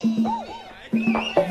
Thank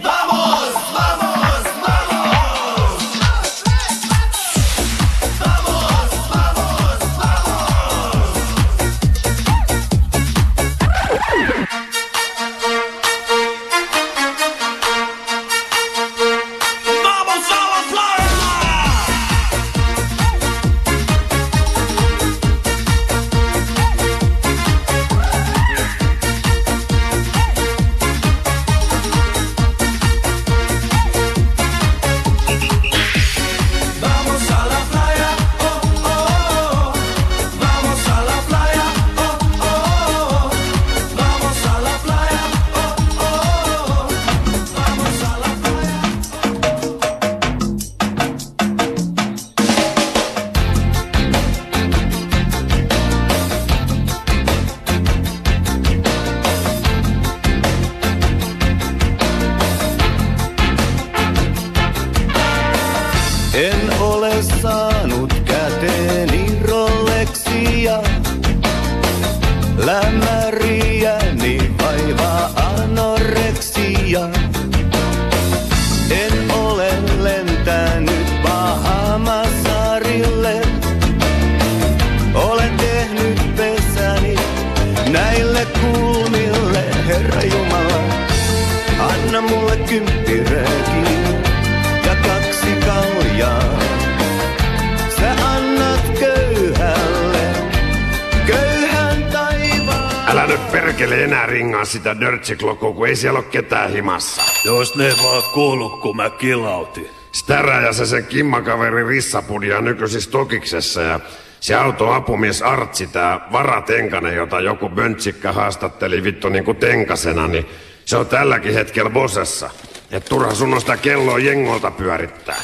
dörtsiklokkoa, kun ei siellä ole ketään himassa. Jos ne vaan kuulu, kun mä kilautin. Stärä ja se sen kimmakaveri Rissapudia nykyisin Stokiksessa ja se autoapumies Artsi, tää varatenkanen, jota joku böntsikkä haastatteli vittu niinku tenkasena, niin se on tälläkin hetkellä bosessa. Et turha sun on sitä kelloa jengolta pyörittää.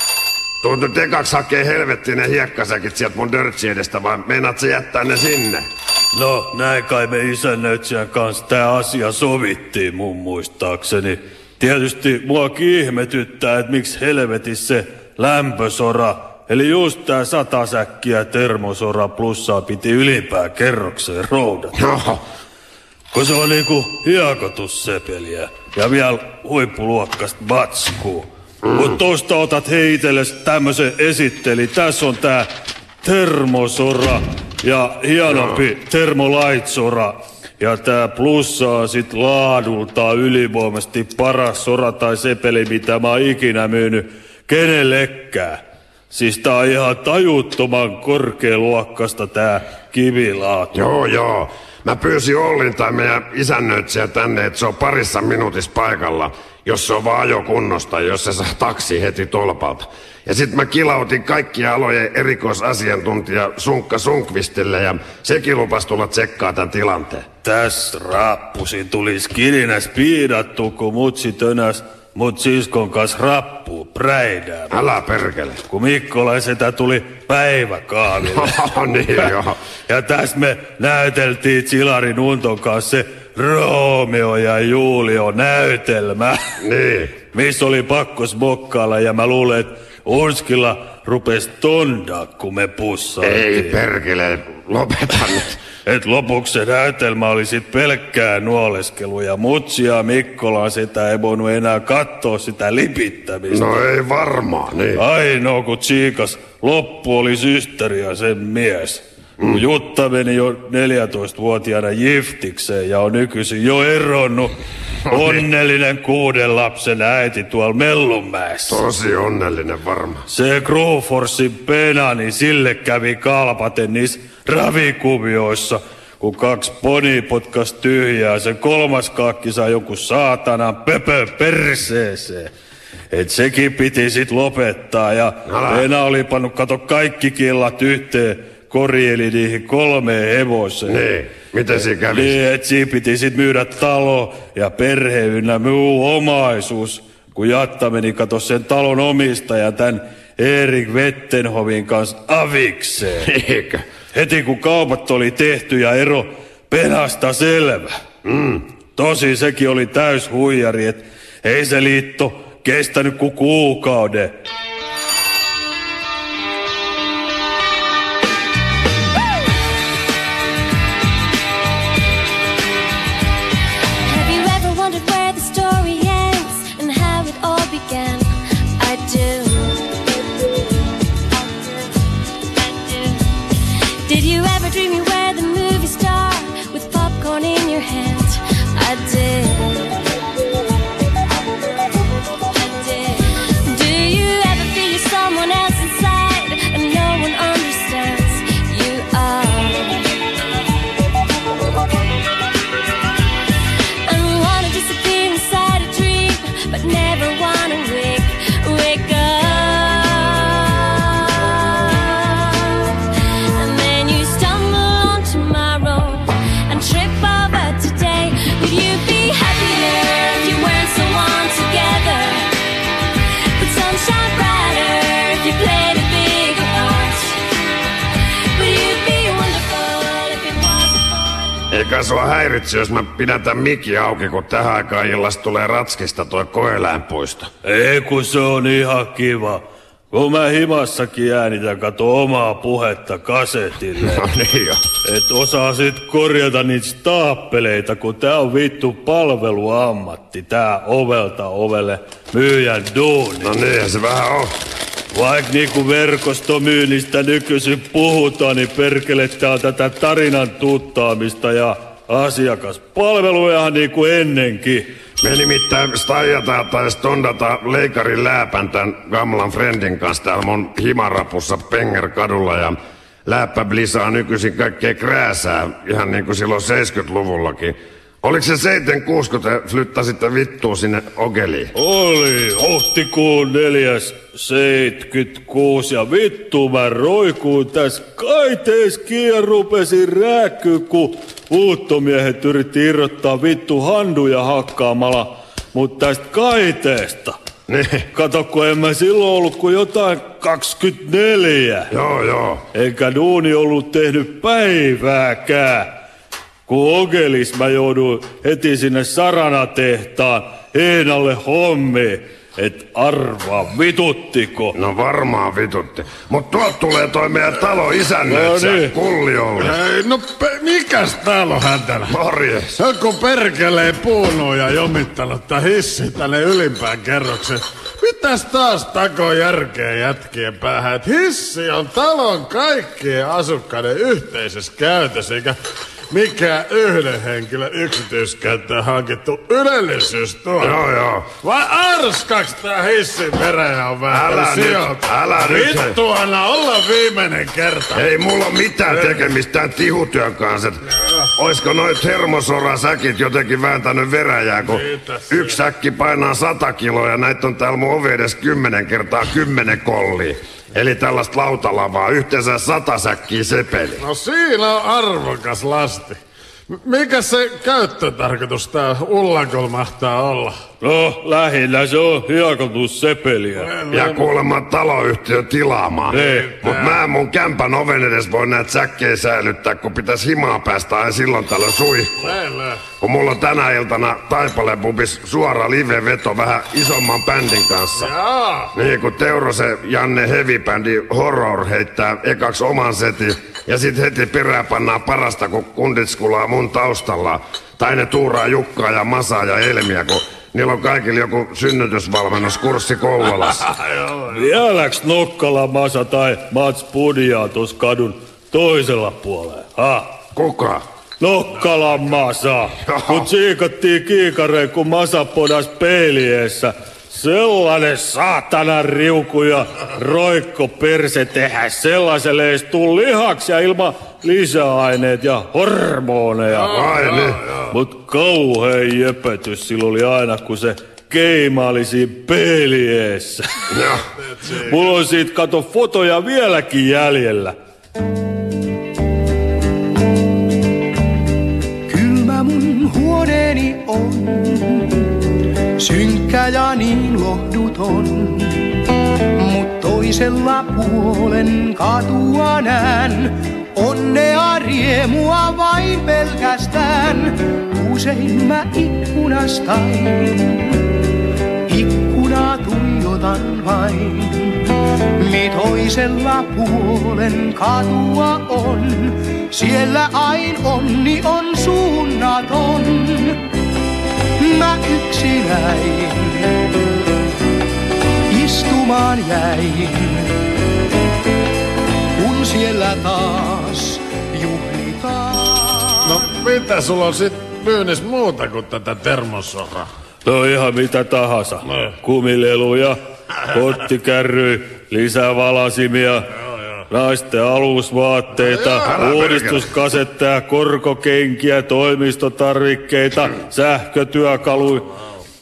Tuut nyt ekaksi hakee helvettinen hiekkasäkit sieltä mun dörtsi edestä, vai meinaat sä jättää ne sinne? No, näin kai me isännöitsijän kanssa tää asia sovittiin mun muistaakseni. Tietysti muakin ihmetyttää, että miksi helvetissä se lämpösora, eli just tää satasäkkiä termosora plussaa piti ylimpään kerrokseen roudata. Kun se on niinku hiekotussepeliä ja vielä huippuluokkasta batskuu. Mm. Kun tosta otat heitelles tämmösen esitteli, tässä on tää termosora ja hienompi termolaitsora. Ja tää plussaa sit laadulta ylivoimasti paras sora tai sepeli, mitä mä oon ikinä myynyt kenellekään. Siis tää on ihan tajuttoman korkealuokkasta tää kivilaatu. Joo, joo. Mä pyysin Ollin tai meidän isännöitsijä tänne, että se on parissa minuutissa paikalla, jos se on vaan ajokunnosta, jos se saa taksi heti tolpalta. Ja sit mä kilautin kaikkia alojen erikoisasiantuntija Sunkka Sunkvistille ja sekin lupas tulla tsekkaa tämän tilanteen. Täs rappusi tulis kilinä spiidattu, kun mutsi tönäs mut siskon kanssa rappuu präidää. Älä perkele. Kun Mikkolaisetä tuli päiväkaaville. niin joo. Ja tässä me näyteltiin Silarin Unton kanssa se Romeo ja Julio näytelmä. Niin. Missä oli pakko smokkailla ja mä luulen, että Urskilla rupes tondaa, kun me pussaatiin. Ei perkele, lopeta nyt. Et lopuksi se näytelmä oli sit pelkkää nuoleskelu ja mutsia Mikkola sitä ei voinut enää katsoa sitä lipittämistä. No ei varmaan, niin. Ainoa kun tsiikas, loppu oli systeri ja sen mies. Kun Jutta meni jo 14-vuotiaana jiftikseen ja on nykyisin jo eronnut. Onnellinen kuuden lapsen äiti tuolla Mellunmäessä. Tosi onnellinen varmaan. Se Crawfordsin pena, niin sille kävi kalpaten niissä ravikuvioissa, kun kaksi poni potkas tyhjää. Se kolmas kakki sai joku saatanan pöpö perseeseen. Et sekin piti sit lopettaa ja Älä. Pena oli pannut kato kaikki killat yhteen korieli niihin kolmeen hevoseen. Niin, miten siinä kävi? Niin, et siinä piti sit myydä talo ja perhe ynnä muu omaisuus. Kun Jatta meni kato sen talon omistajan tän Erik Vettenhovin kanssa avikseen. Eikö? Heti kun kaupat oli tehty ja ero penasta selvä. Mm. Tosi sekin oli täys huijari, et ei se liitto kestänyt kuin kuukauden. Sua häiritsi, jos mä pidän tän mikki auki, kun tähän aikaan illasta tulee ratskista toi koeläinpuisto? Ei kun se on ihan kiva. Kun mä himassakin äänitän kato omaa puhetta kasetille. No niin jo. Et osaa sit korjata niitä staappeleita, kun tää on vittu palveluammatti. Tää ovelta ovelle myyjän duuni. No niin, se vähän on. Vaikka niinku verkostomyynnistä nykyisin puhutaan, niin perkele tää on tätä tarinan tuttaamista ja asiakaspalveluja niinku ennenkin. Me nimittäin staijata tai stondata leikarin lääpän tän gamlan friendin kanssa täällä mun himarapussa Penger-kadulla ja läppä blisaa nykyisin kaikkea krääsää, ihan niin kuin silloin 70-luvullakin. Oliko se 76, kun te flyttasitte vittuun sinne Ogeliin? Oli huhtikuun neljäs 76 ja vittu mä roikuun tässä kaiteeskin ja rupesin rääkkyy, kun uuttomiehet yritti irrottaa vittu handuja hakkaamalla, mutta tästä kaiteesta. Niin. Kato, kun en mä silloin ollut kuin jotain 24. Joo, joo. Eikä duuni ollut tehnyt päivääkään. Kun Ogelis mä jouduin heti sinne Sarana-tehtaan Heenalle hommiin. Et arvaa vituttiko. No varmaan vitutti. Mut tuolta tulee toi meidän talo isännöitsä, No niin. Kulliolle. Ei, no pe- mikäs täällä on hätänä? Morjes. Joku perkelee puunut ja jomittanut tää hissi tänne ylimpään kerrokseen. Mitäs taas tako järkeä jätkien päähän, että hissi on talon kaikkien asukkaiden yhteisessä käytössä, eikä mikä yhden henkilön yksityiskäyttöön hankittu ylellisyystuo. Joo, joo. Vai arskaks tää hissin perä on vähän Älä nyt, älä nyt. Vittu, anna olla viimeinen kerta. Ei mulla ole mitään tekemistä tämän tihutyön kanssa. Oisko noit termosorasäkit jotenkin vääntänyt veräjää, kun yksi säkki painaa sata kiloa ja näitä on täällä mun ovi edes kymmenen kertaa kymmenen kollia. Eli tällaista lautalavaa, yhteensä sata säkkiä sepeli. No siinä on arvokas lasti. Mikä se käyttötarkoitus tää ullakolla mahtaa olla? No, lähinnä se on hiekotussepeliä. Ja kuulemma taloyhtiö tilaamaan. Ei. Mut mä en mun kämpän oven edes voi näitä säkkejä säilyttää, kun pitäis himaa päästä aina silloin tällöin suihkuun. Kun mulla on tänä iltana Taipale-pubis suora live-veto vähän isomman bändin kanssa. Jaa. Niin kun Teurose Janne Heavy-bändi Horror heittää ekaks oman setin ja sit heti perään pannaan parasta, kun kundit skulaa mun taustalla. Tai ne tuuraa Jukkaa ja Masaa ja Elmiä, kun niillä on kaikilla joku synnytysvalmennuskurssi Kouvolassa. Vieläks Nokkala Masa tai Mats Pudiaa tuossa kadun toisella puolella? Ha? Kuka? Nokkala Masa. Kun tsiikattiin kiikareen, kun Masa podas peiliessä. Sellainen saatana riuku ja roikko perse tehdä sellaiselle edes tuu lihaksi ja ilman lisäaineet ja hormoneja. Ai niin. Mut kauhea jepetys sillä oli aina, kun se keimaili siinä peiliessä. Joo. Mulla on siitä kato fotoja vieläkin jäljellä. Kylmä mun huoneeni on, synkkä ja niin lohduton. Mut toisella puolen katua näen, onnea riemua vain pelkästään. Usein mä ikkunastain, ikkunaa tuijotan vain. Mi toisella puolen katua on, siellä ain onni on suunnaton. Mä yksinäin istumaan jäin, kun siellä taas juhlitaan. No mitä sulla on sit myynnissä muuta kuin tätä termosoraa? No ihan mitä tahansa. No. Kumileluja, kottikärry, lisävalasimia, naisten alusvaatteita, uudistuskasetteja, korkokenkiä, toimistotarvikkeita, sähkötyökaluja.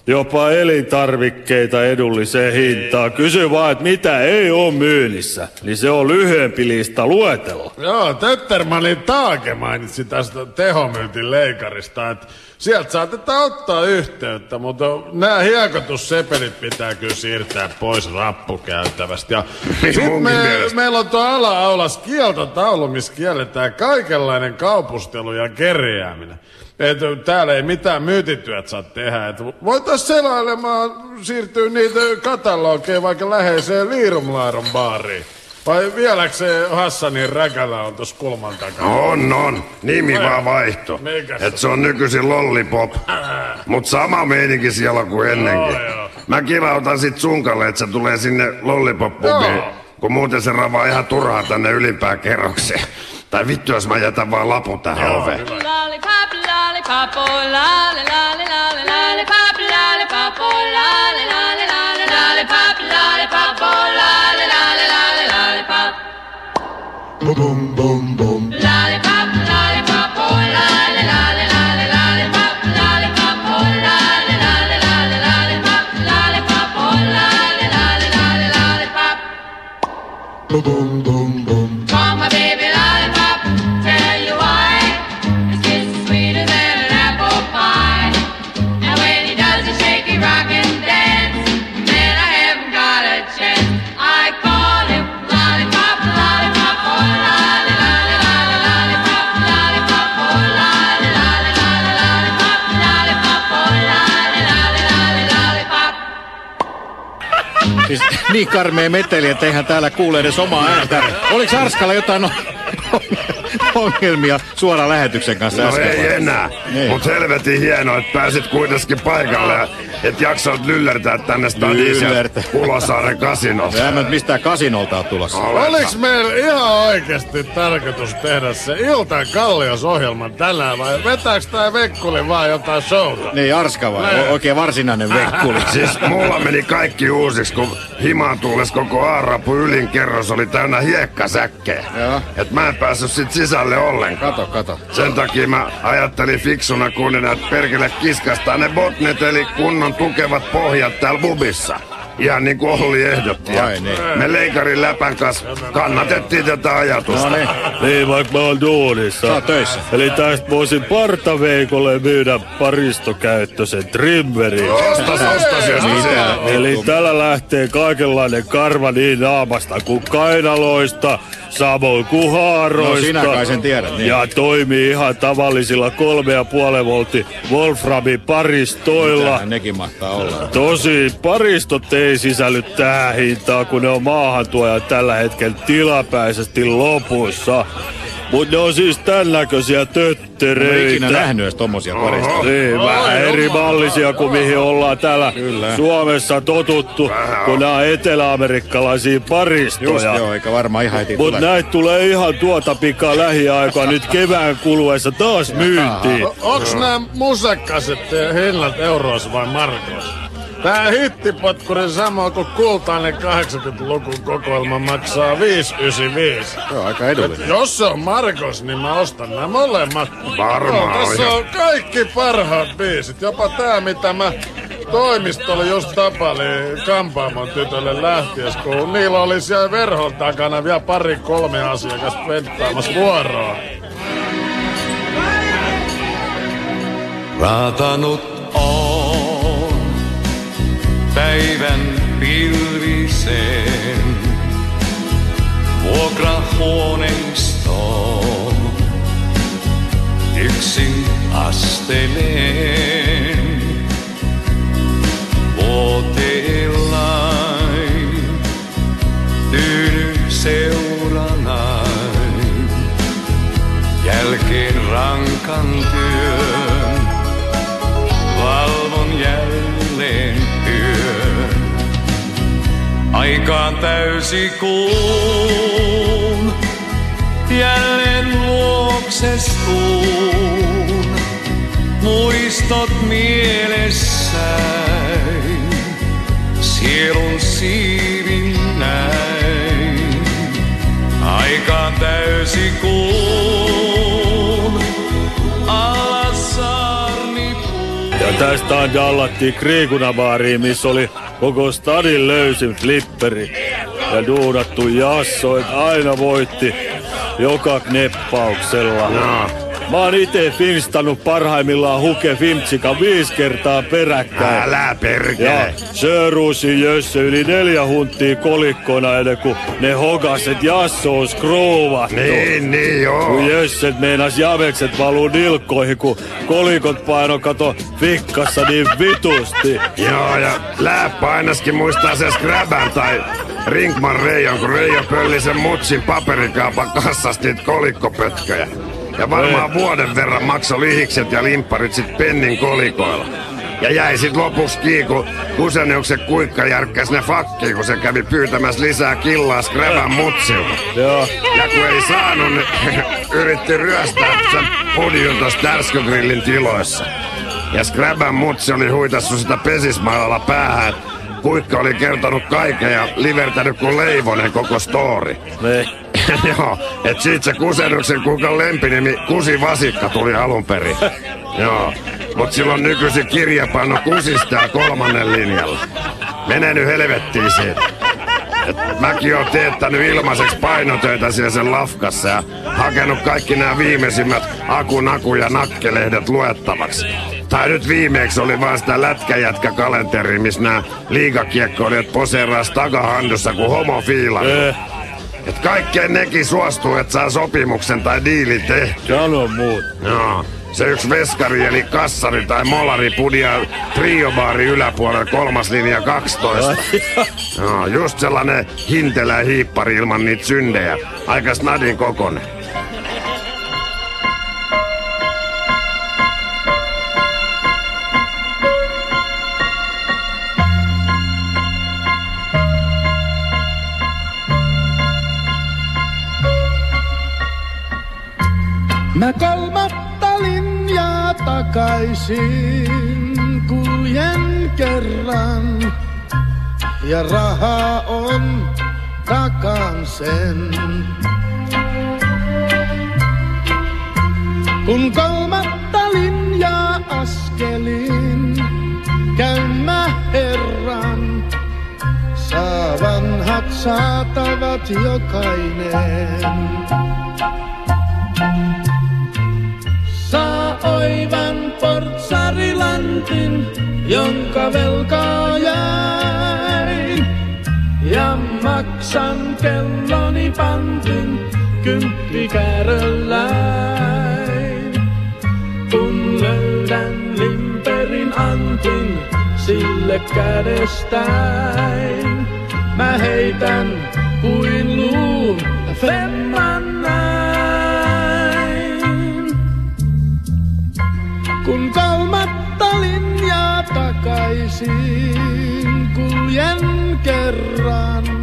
Jopa elintarvikkeita edulliseen hintaan. Kysy vaan, että mitä ei ole myynnissä, niin se on lyhyempi lista luetella. Joo, Töttermanin Taake mainitsi tästä tehomyltin leikarista, että sieltä saatetaan ottaa yhteyttä, mutta nämä hiekotussepelit pitää kyllä siirtää pois rappukäytävästä. Ja sit me, meillä on tuo ala-aulas kieltotaulu, missä kielletään kaikenlainen kaupustelu ja kerjääminen. Et täällä ei mitään myytityöt saa tehdä. Et voitais selailemaan siirtyä niitä katalogeja vaikka läheiseen Liirumlaaron baariin. Vai vieläkö se Hassanin räkälä on tuossa kulman takana? On, on. Nimi Ai. vaan vaihto. Mikäs? Et se on nykyisin Lollipop. Mut sama meininki siellä kuin ennenkin. Joo, joo. Mä kilautan sit sunkalle, että se tulee sinne Lollipop-pubiin. Joo. Kun muuten se ravaa ihan turhaa tänne ylimpään kerrokseen. Tai vittu, jos mä jätän vaan lapun tähän oveen. Lollipop, papo la la la la la la la la Boom boom boom. Niin karmea meteli, että eihän täällä kuule edes omaa ääntä. Oliko Arskalla jotain o- ongelmia suoraan lähetyksen kanssa No äsken? ei enää. Niin. Mut helvetin hienoa, että pääsit kuitenkin paikalle ja et jaksoit lyllertää tänne stadiin kasinossa. Mä en mistään kasinolta ole tulossa. Oliks meillä ihan oikeasti tarkoitus tehdä se Iltan Kallios-ohjelma tänään vai vetääks tää Vekkuli vaan jotain showta? Niin, Arska vai? O- oikein varsinainen vekkuli. Siis mulla meni kaikki uusiksi, kun himaan tulles koko aarapu ylin kerros oli täynnä hiekkasäkkejä. Joo. Et mä en päässyt sit sisälle ollenkaan. Kato, kato. Sen takia mä ajattelin fiksuna kunnina, että perkele kiskastaa ne botnet eli kunnon tukevat pohjat täällä bubissa. Ihan niin kuin Olli ehdotti. Ja Ai niin. Me leikarin läpän kanssa kannatettiin tätä ajatusta. No niin. Niin, vaikka mä oon duunissa. Sä töissä. Eli tästä voisin partaveikolle myydä paristokäyttöisen trimmerin. Ostas, ostas, Mitä? se Eli tällä lähtee kaikenlainen karva niin naamasta kuin kainaloista, samoin kuin haaroista. No sinä kai sen tiedät, niin. Ja toimii ihan tavallisilla kolme ja puoli voltti Wolframin paristoilla. Mitähän nekin mahtaa olla. Tosi paristot ei sisälly tähän hintaan, kun ne on maahantuoja tällä hetkellä tilapäisesti lopussa. Mutta ne on siis tämän näköisiä töttereitä. ikinä nähnyt edes tommosia parista. Niin, vähän eri mallisia kuin mihin ollaan täällä Kyllä. Suomessa totuttu, kun nämä on eteläamerikkalaisia Just paristoja. joo, eikä varmaan ihan heti Mutta tule. näitä tulee ihan tuota pikaa lähiaikaa nyt kevään kuluessa taas myyntiin. Onks nää musekkaset hinnat euroissa vai markoissa? Tää hittipotkuri sama kuin kultainen 80-luvun kokoelma maksaa 595. Se on aika edullinen. Jos se on Markos, niin mä ostan nämä molemmat. Varmaan Joo, tässä on kaikki parhaat biisit. Jopa tää, mitä mä toimistolla just tapailin kampaamon tytölle lähtiessä, kun niillä oli siellä verhon takana vielä pari kolme asiakasta venttaamassa vuoroa. Raatanut on päivän pilviseen vuokrahuoneistoon. Yksin asteleen vuoteellain tyyny seuranain. Jälkeen rankan työn valvon jälleen Aikaan täysi kuun, jälleen luoksestuun. Muistot mielessäin, sielun siivin näin. Aikaan täysi kuun, tästä dallattiin Kriikunabaariin, missä oli koko stadin löysin flipperi. Ja duunattu jasso, et aina voitti joka kneppauksella. No. Mä oon ite finstannut parhaimmillaan Huke Fimtsika viisi kertaa peräkkäin. Älä Ja perkele. Söruusi Jösse yli neljä hunttia kolikkoina ennen kuin ne hogaset jasso on skruuvattu. Niin, niin Kun joo. Jösset meinas javekset valuu nilkkoihin, kun kolikot paino kato fikkassa niin vitusti. Joo, ja läppä ainakin muistaa se Scraban tai Rinkman Reijon, kun Reijo pölli sen mutsin paperikaupan kassasta niitä kolikkopötköjä. Ja varmaan vuoden verran maksoi lihikset ja limpparit sit pennin kolikoilla. Ja jäi sit lopuksi kiinni, kun Kuseneuksen kuikka järkkäs ne fakkiin, kun se kävi pyytämässä lisää killaa Scraban mutsilta. Joo. Ja kun ei saanut, niin yritti ryöstää sen pudjun tossa tärskygrillin tiloissa. Ja Scraban mutsi oli huitassu sitä pesismailalla päähän. Kuikka oli kertonut kaiken ja livertänyt kuin leivonen koko story. Ne. Joo, et siitä se Kusennuksen kuikan lempinimi Kusi Vasikka tuli alun perin. Joo, mut silloin nykyisin kirjapanno Kusista kolmannen linjalla. Mene nyt helvettiin siitä. Et mäkin oon teettänyt ilmaiseksi painotöitä siellä sen lafkassa ja hakenut kaikki nämä viimeisimmät Aku, Naku ja Nakkelehdet luettavaksi. Tai nyt viimeksi oli vaan sitä lätkäjätkä-kalenteri, missä nämä liigakiekkoilijat poseeras takahandussa kuin homofiila. Eh, Et kaikkeen nekin suostuu, että saa sopimuksen tai diilin tehty. sano muut. Joo. Se yksi veskari eli kassari tai molari pudia triobaari yläpuolella kolmas linja 12. Joo, just sellainen hintelä hiippari ilman niitä syndejä. Aika snadin kokonen. Takaisin kuljen kerran. Ja rahaa on takan sen. Kun kolmatta linjaa askelin, käyn mä herran. Saa vanhat saatavat jokainen. Saa oivan portsarilantin, jonka velkaa jäin. Ja maksan kelloni pantin kymppikäärölläin. Kun löydän limperin antin sille kädestäin, mä heitän kuin luun femman takaisin kuljen kerran,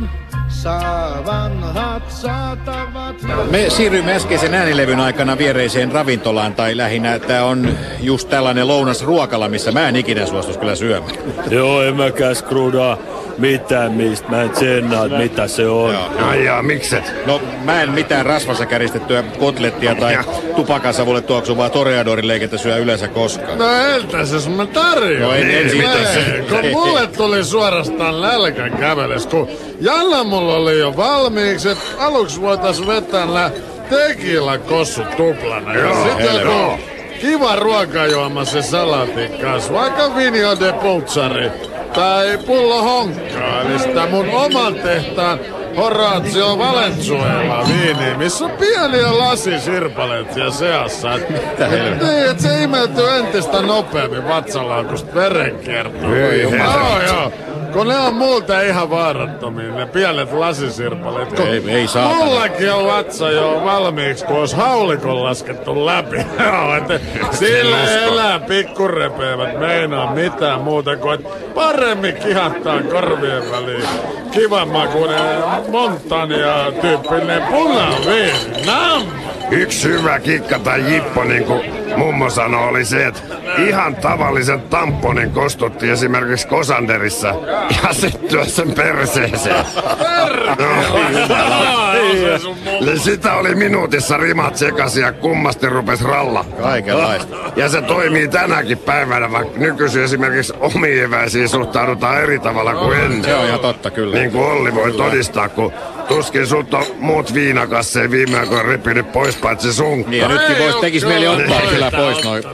vanhat saatavat Me siirryimme äskeisen äänilevyn aikana viereiseen ravintolaan, tai lähinnä tämä on just tällainen lounasruokala, missä mä en ikinä suostus kyllä syömään. Joo, en mäkään skruudaa mitään mistä. Mä en tsennaa, että mitä se on. Ai jaa, mikset? No mä en mitään rasvassa käristettyä kotlettia tai Ja. tupakasavulle tuoksuvaa toreadorin leikettä syö yleensä koskaan. No entäs jos mä tarjoan? No en- en Niin, sitä mitä se- se- Kun ei. mulle tuli suorastaan nälkä käveles, kun Jalla mulla oli jo valmiiksi, että aluksi voitais vetää nää tekillä kossut tuplana. Ja Joo, sitten joku kiva ruokajuoma se salaatin kanssa, vaikka vinio de putsari tai pullo honkkaa, eli sitä mun oman tehtaan Horatio Valenzuela viini, missä on pieniä lasisirpaleet siellä seassa. Et, et, niin, et se imeytyy entistä nopeammin vatsalaukusta verenkiertoon. Hyi Joo, joo. Kun ne on muuten ihan vaarattomia, ne pienet lasisirpaleet. Kun Ei- ei saatana. Mullakin on vatsa jo valmiiksi, kun olisi haulikon laskettu läpi. Sillä elää pikkurepeävät meinaa mitään muuta kuin, että paremmin kihattaa korvien väliin. Kivan makuinen Montania tyyppinen punaviini. Nam! Yksi hyvä kikka tai jippo, niin kuin mummo sanoi, oli se, että Ihan tavallisen tamponin kostutti esimerkiksi Kosanderissa ja syttyä sen perseeseen. No, sitä oli minuutissa rimat sekaisin ja kummasti rupes ralla. Kaikenlaista. Ja se toimii tänäkin päivänä, vaikka nykyisin esimerkiksi omiin eväisiin suhtaudutaan eri tavalla kuin ennen. Se on ihan totta, kyllä. Niin kuin Olli voi todistaa, kun tuskin sut on muut viinakasseja viime aikoina repinyt pois paitsi sun. Niin, ja nytkin vois, tekis mieli ottaa kyllä pois noin.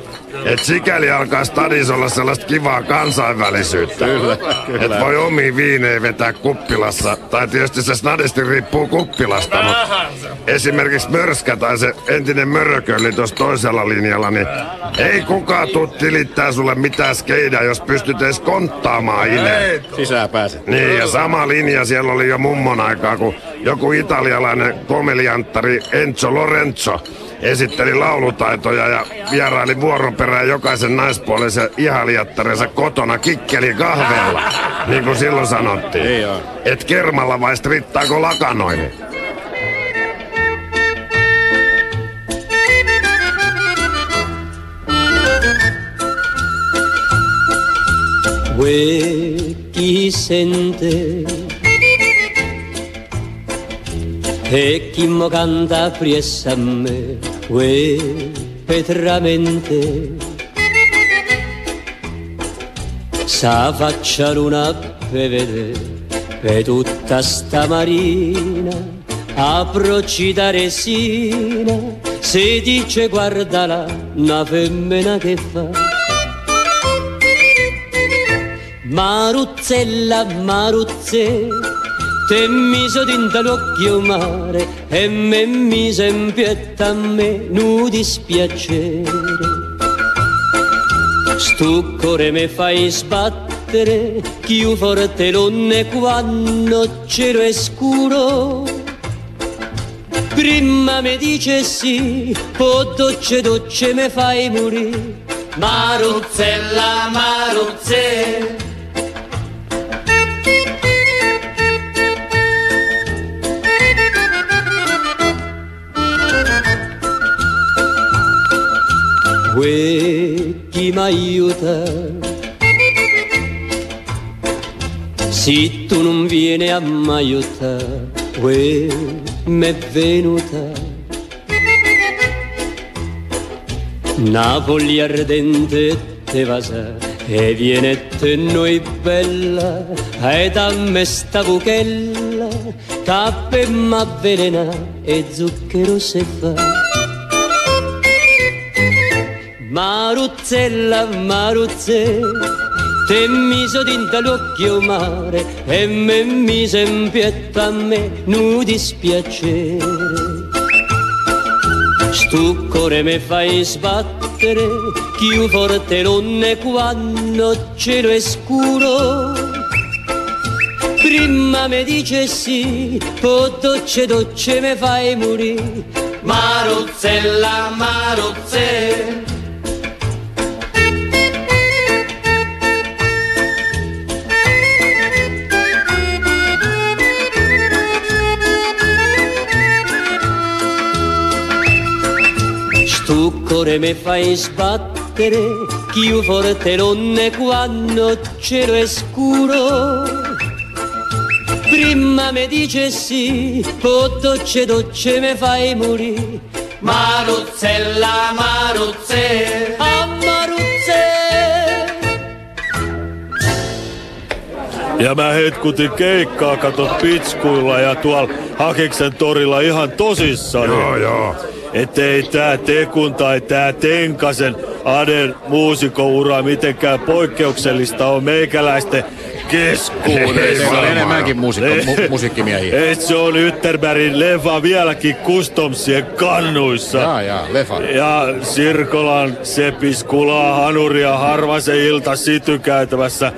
Et sikäli alkaa stadis olla sellaista kivaa kansainvälisyyttä. Kyllä, kyllä. Et voi omiin viinejä vetää kuppilassa. Tai tietysti se snadisti riippuu kuppilasta, mutta esimerkiksi Mörskä tai se entinen Mörökölli tuossa toisella linjalla, niin ei kukaan tuu tilittää sulle mitään skeidaa, jos pystyt edes konttaamaan ineen. Sisään pääset. Niin, ja sama linja siellä oli jo mummon aikaa, kun joku italialainen komelianttari Enzo Lorenzo esitteli laulutaitoja ja vieraili vuoron perään jokaisen naispuolisen ihalijattarensa kotona kikkeli kahvella, niin kuin silloin sanottiin. Joo. Et kermalla vai strittaako lakanoihin? Uè, chi sente e uè, petramente. Sa faccia luna per vedere per tutta sta marina approcci da resina se dice guardala una femmina che fa. Maruzzella, Maruzze, te miso dinta l'occhio mare e me mise in pietta a me nu dispiacere. Stu cuore me fai sbattere, chiù forte l'onne quando cielo è scuro. Prima mi dice sì, poi docce docce me fai morire. Maruzzella, Maruzze. Uè, chi m'aiuta? Se tu non vieni a m'aiutare, uè, m'è venuta. Napoli ardente te vasa e viene te noi bella e da me sta buchella cappe m'avvelena e zucchero se fa Maruzzella, Maruzze, te miso dinta l'occhio mare e me mise in pietta a me nu dispiacere. Stu cuore me fai sbattere, più forte l'onne quando cielo è scuro. Prima mi dice sì, poi docce docce me fai morire. Maruzzella, Maruzze. Cuore me fai sbattere, più forte l'onne quando cielo è scuro. Prima mi dice sì, poi docce docce me fai morire. Maruzzella, Maruzze, a Maruzze. Ja mä hetkutin keikkaa, katot pitskuilla ja tuolla Hakiksen torilla ihan tosissaan. Joo, joo. Ettei tää Tekun tai tää Tenkasen Aden muusikoura mitenkään poikkeuksellista on meikäläisten keskuudessa. Se on enemmänkin muusikko, mu, musiikkimiehiä. Et se on Ytterbergin leffa vieläkin customsien kannuissa. Jaa, jaa, leffa. Ja Sirkolan Sepis kulaa hanuria harvasen ilta sitykäytävässä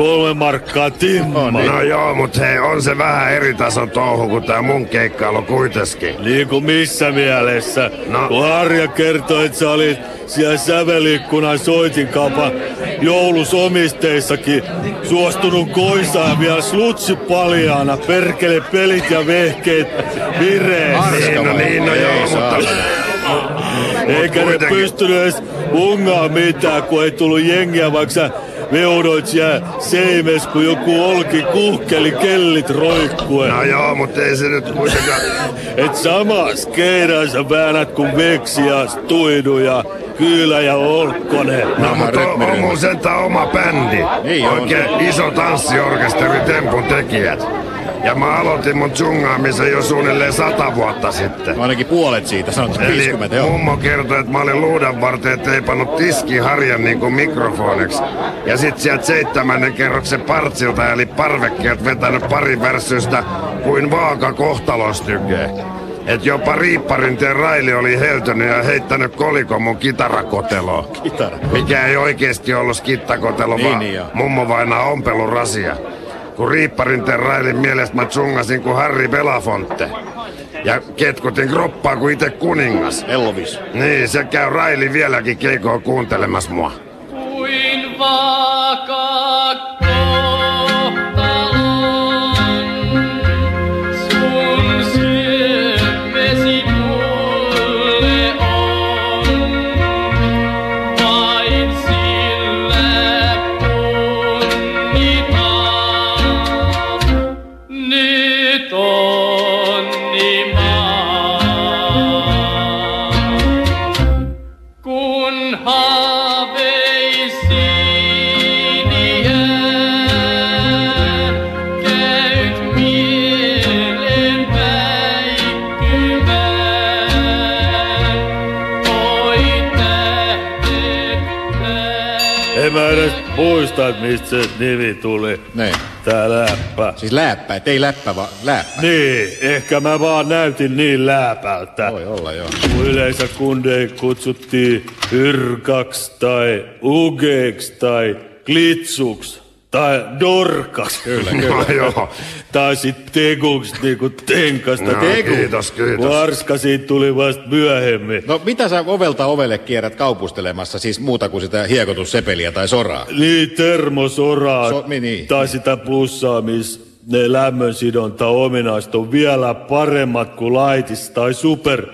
kolme markkaa timma. No joo, mut hei, on se vähän eri tason touhu kuin tää mun keikkailu kuitenkin. Niin kuin missä mielessä? No. Kun Harja kertoi, että sä olit siellä sävelikkunan soitinkaupan joulusomisteissakin suostunut koisaan vielä slutsi paljaana, perkele pelit ja vehkeet vireessä. Niin, no niin, no Ei joo, saa. mutta... Eikä ne pystynyt edes mitään, kun ei tullut jengiä, vaikka sä veudoit siellä seimes, kun joku olki kuhkeli kellit roikkuen. No joo, mutta ei se nyt kuitenkaan... Et samas keirään sä väänät kuin Veksi ja Stuidu ja Kyylä ja Olkkonen. No, mutta on, on mun sentään oma bändi. Niin on. Oikein iso tanssiorkesteri Tempun tekijät. Ja mä aloitin mun tsungaamisen jo suunnilleen sata vuotta sitten. No ainakin puolet siitä, sanotaan Eli 50, joo. mummo kertoi, että mä olin luudan varteen teipannut tiskiharjan niinku mikrofoniksi. Ja sit sieltä seitsemännen kerroksen partsilta eli parvekkeelta vetänyt pari värssystä kuin vaaka kohtalostykee. Et jopa riipparinteen Raili oli heltynyt ja heittänyt kolikon mun kitarakoteloon. Kitara. Mikä ei oikeesti ollut skittakotelo, Niin, vaan niin mummo vainaa ompelurasia. Kun riipparinteen Railin mielestä mä tsungasin kuin Harry Belafonte. Ja ketkutin kroppaa kuin itse kuningas. Elvis. Niin, se käy Raili vieläkin keikoa kuuntelemassa mua. Kuin vaaka muista, että mistä se nimi tuli. Niin. Tää läppä. Siis läppä, et ei läppä, vaan läppä. Niin, ehkä mä vaan näytin niin läpältä. Voi olla, joo. Kun yleensä kundei kutsuttiin yrkaks tai ugeks tai klitsuks tai dorkaks. Kyllä, No joo. Tai sit tekuks niinku tenkasta. No, kiitos, kiitos. Varska siitä tuli vasta myöhemmin. No mitä sä ovelta ovelle kierrät kaupustelemassa, siis muuta kuin sitä hiekotussepeliä tai soraa? Niin, termosoraa So- niin. tai sitä plussaa, missä ne lämmönsidonta ominaiset on vielä paremmat kuin laitis tai super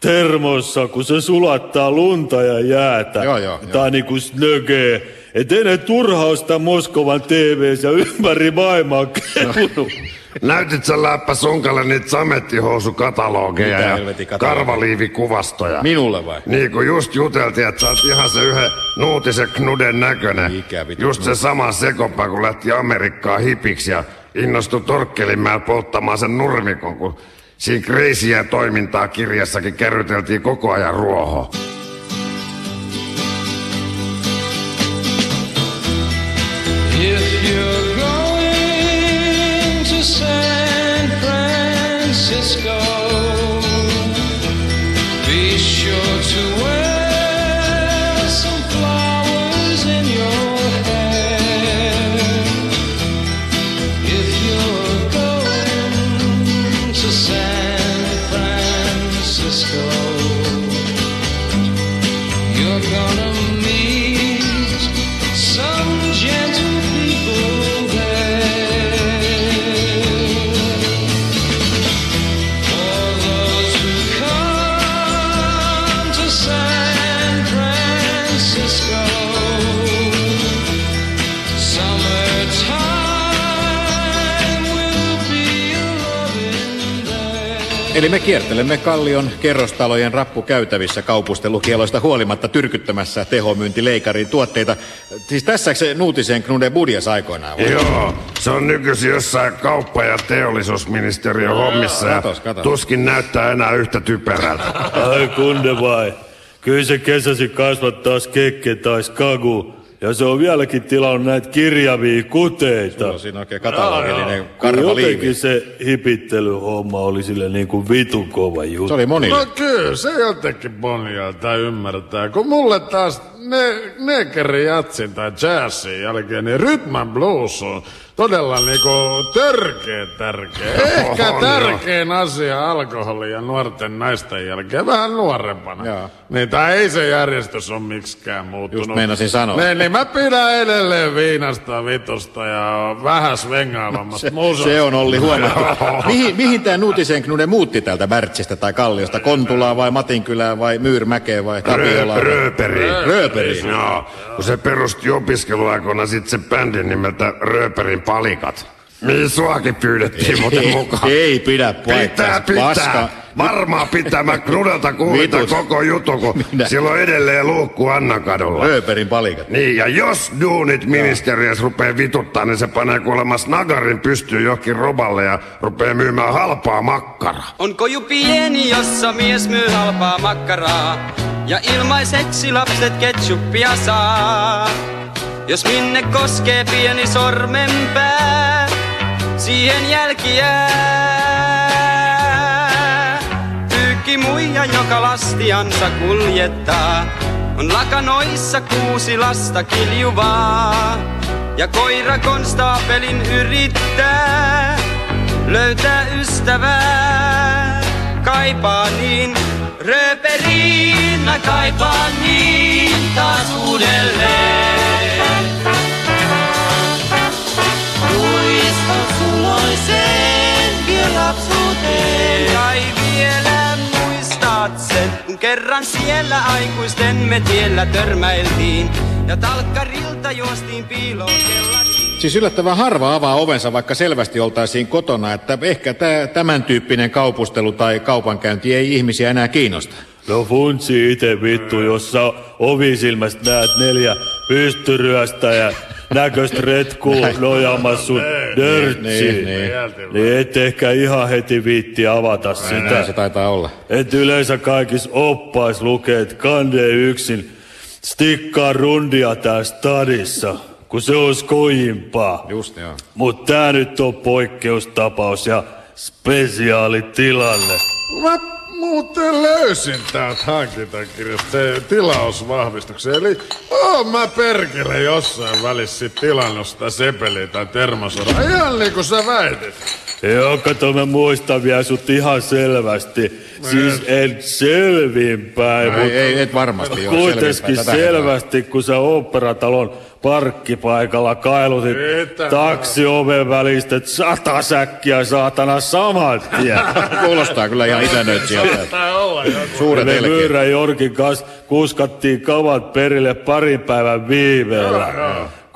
termossa, kun se sulattaa lunta ja jäätä. Joo, joo, tai joo. niinku snögee. Et ei ne turhaa sitä Moskovan TVs ja ympäri maailmaa kehunut. Näytit sä läppä sunkalle niitä samettihousukatalogeja ja karvaliivikuvastoja. Minulle vai? Niin kuin just juteltiin, että sä oot ihan se yhden nuutisen knuden näköinen. Mikä Just se sama sekopä, kun lähti Amerikkaan hipiksi ja innostui Torkkelinmäellä polttamaan sen nurmikon, kun siinä kreisiä toimintaa kirjassakin kerryteltiin koko ajan ruohoa. Me kiertelemme Kallion kerrostalojen rappukäytävissä kaupustelukieloista huolimatta tyrkyttämässä tehomyyntileikarin tuotteita. Siis tässä se Nuutisen Knude Budjas aikoinaan vai? Joo, se on nykyisin jossain kauppa- ja teollisuusministeriön hommissa ja katos, katos. tuskin näyttää enää yhtä typerältä. Ai kunde vai. Kyllä se kesäsi kasvattaa skekke tai skagu. Ja se on vieläkin tilannut näitä kirjavia kuteita. Sulla on siinä oikein katalogillinen karvaliivi. Jotenkin se hipittelyhomma oli sille niin kuin vitun kova juttu. Se oli monille. No kyllä, se jotenkin monia tai ymmärtää. Kun mulle taas ne, negerijatsin tai jazzin jälkeen, niin rhythm and blues on todella niinku törkeä tärkeä. Ehkä tärkein asia alkoholin ja nuorten naisten jälkeen, vähän nuorempana. Joo. Niin tää ei se järjestys on miksikään muuttunut. Just meinasin sanoa. Niin, niin mä pidän edelleen viinasta, vitosta ja vähän svengaavammasta musasta. Se on Olli huomattu. mihin, mihin tämä Nuutisen Knude muutti täältä Märtsistä tai Kalliosta? Kontulaa vai Matinkylää vai Myyrmäkeä vai Tapiolaa? Rö, rööperi. Rööperi. No, kun se perusti opiskeluaikoina sitten se bändin nimeltä Rööperin palikat. Mihin suakin pyydettiin muuten Ei, mukaan. ei pidä Pitää, paikkaansa. pitää. Paska. Varmaan pitää. Mä Knudelta koko jutun, kun Minä. sillä on edelleen luukku Annakadulla. Rööperin palikat. Niin, ja jos duunit ministeriössä rupeaa vituttaa, niin se panee kuulemma snagarin pystyyn johonkin roballe ja rupeaa myymään halpaa makkaraa. On koju pieni, jossa mies myy halpaa makkaraa. Ja ilmaiseksi lapset ketsuppia saa. Jos minne koskee pieni sormenpää, siihen jälkiä. Pyykki muija, joka lastiansa kuljettaa. On lakanoissa kuusi lasta kiljuvaa. Ja koira konstaapelin yrittää löytää ystävää. Kaipaa niin rööperiin, mä kaipaan niin taas uudelleen. Muistan suloisen vielä lapsuuteen. Kai vielä muistat sen, kun kerran siellä aikuisten me tiellä törmäiltiin. Ja talkkarilta juostiin piiloon. Siis yllättävän harva avaa ovensa, vaikka selvästi oltaisiin kotona, että ehkä tämän tyyppinen kaupustelu tai kaupankäynti ei ihmisiä enää kiinnosta. No funtsi ite vittu, jos sä ovisilmästä näet neljä pystyryöstä ja näköistä retkuu nojaamassa sun dörtsiin. niin, niin. Niin et ehkä ihan heti viitti avata Näin sitä. se taitaa olla. Et yleensä kaikissa oppais lukee, että kande yksin stikkaa rundia tää stadissa, kun se olisi kojimpaa. Just joo. Mut tää nyt on poikkeustapaus ja spesiaalitilanne. Mä muuten löysin täältä hankintakirjasta se tilausvahvistuksen. Eli oon mä perkele jossain välissä tilannut sitä sepeliä tai termosodaa. Ihan niin kuin sä väitit. Joo, kato, mä muistan vielä sut ihan selvästi. Siis en selvinpäin, mutta ei, et varmasti joo. kuitenkin selvästi, kun sä operatalon parkkipaikalla kailutit Mitä? taksioven välistä, että sata säkkiä saatana saman tien. Kuulostaa kyllä ihan joku. Suuret Me. Myyrän Jorkin kanssa kuskattiin kavat perille parin päivän viiveellä.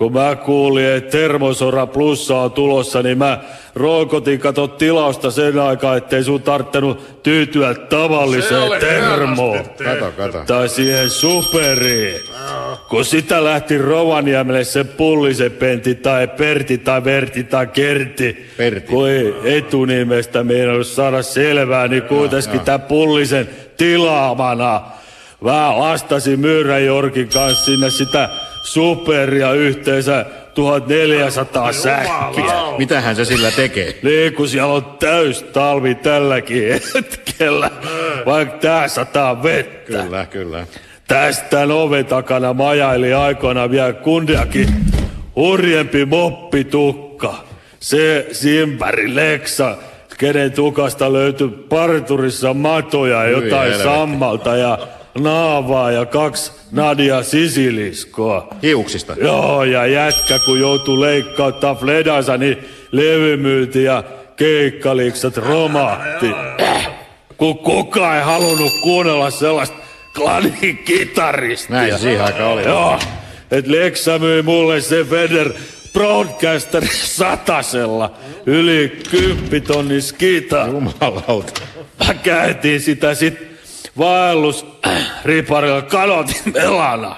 Kun mä kuulin, että Termosora Plussa on tulossa, niin mä roikotin kato tilausta sen aikaa, ettei sun tarttenut tyytyä Se tavalliseen termoon. Kato, kato. Tai siihen superiin. Kun sitä lähti Rovaniemelle se pullisen Pentti tai Pertti tai Verti tai Kertti. Pertti. Kun ei etunimestä meinannut saada selvää, niin kuitenkin tää pullisen tilaamana. Mä lastasin Myyrän Jorkin kanssa sinne sitä superia yhteensä 1400 säkkiä. Mitähän se sillä tekee? Niin kun siellä on täys talvi tälläkin hetkellä, vaikka tää sataa vettä. Kyllä, kyllä. Tästä oven takana majaili aikoina vielä kundiakin hurjempi moppitukka. Se Simpäri Leksa, kenen tukasta löytyi parturissa matoja, Hyi jotain sammalta ja naavaa ja kaksi Nadia Sisiliskoa. Hiuksista. Joo, ja jätkä kun joutuu leikkauttaa Fledansa, niin levymyynti ja keikkaliksat romahti. Kun kukaan ei halunnut kuunnella sellaista klanin kitaristia. Näin siihen aikaan oli. Joo, et Lexa myi mulle se Fender Broadcaster satasella yli kymppitonnin skita. Jumalauta. Mä käytiin sitä sit vaellusriparilla kanotin melana.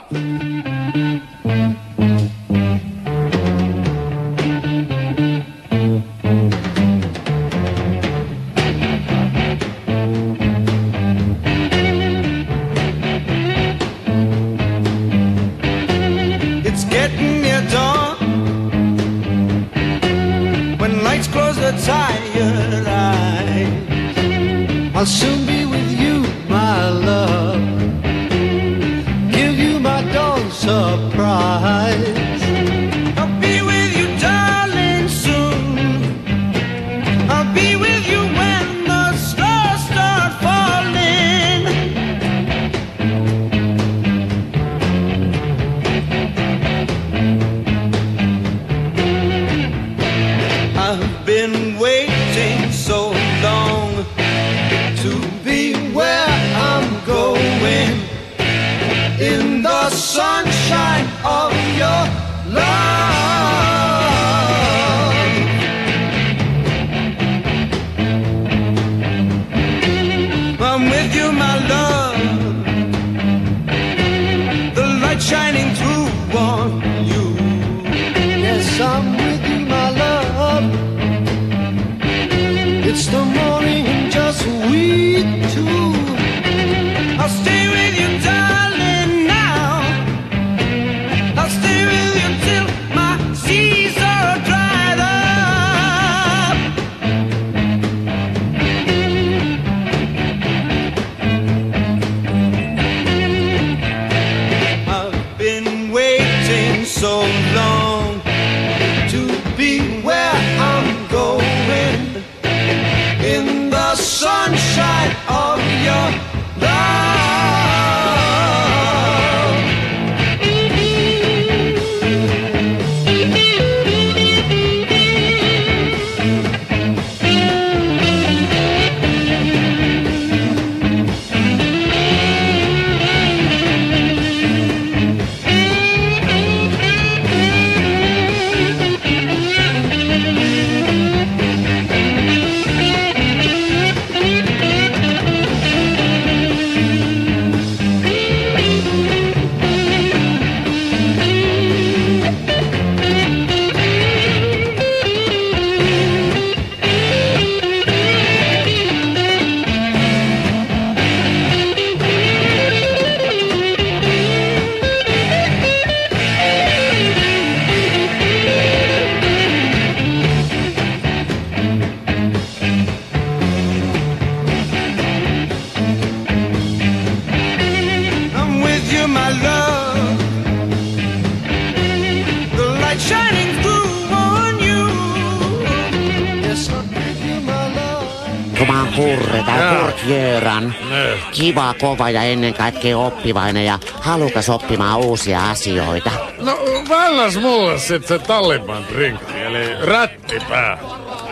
Kova ja ennen kaikkea oppivainen ja halukas oppimaan uusia asioita. No, välläs mulle sit se Taliban drinkki, eli rättipää.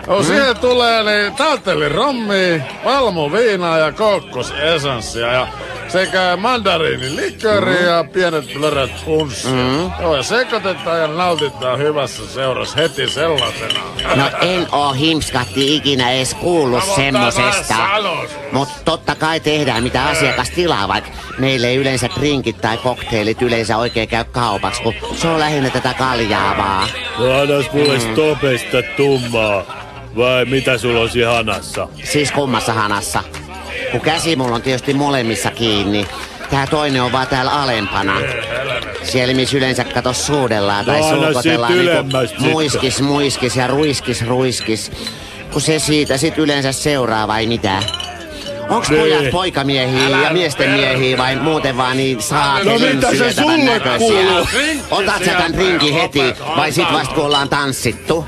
No, Mm. siihen tulee niin taateli rommi, valmuviinaa ja kokkosesanssia ja sekä mandariiniliköri ja pienet plörät punssia. Mm. Joo, ja sekoitetaan ja nautitaan hyvässä seurassa heti sellaisena. No en oo himskatti ikinä edes kuullut mutta semmosesta. mä sanon. Mutta totta kai tehdään mitä asiakas tilaa, vaikka meille ei yleensä drinkit tai kokteilit yleensä oikein käy kaupaksi, kun se on lähinnä tätä kaljaa vaan. No annas mulle Mm. stopesta tummaa. Vai mitä sulla on siinä hanassa? Siis kummassa hanassa. Kun käsi mulla on tietysti molemmissa kiinni. Tää toinen on vaan täällä alempana. Siellä missä yleensä kato suudellaan tai No suukotellaan sitten. muiskis, muiskis ja ruiskis, ruiskis. Kun se siitä sit yleensä seuraa vai mitä? Onks Niin. pojat poikamiehiä Älä ja miesten miehiä vai muuten vaan niin saakelin No syötävän näköisiä? Otat sä tän drinkin heti vai sit vasta kun ollaan tanssittu?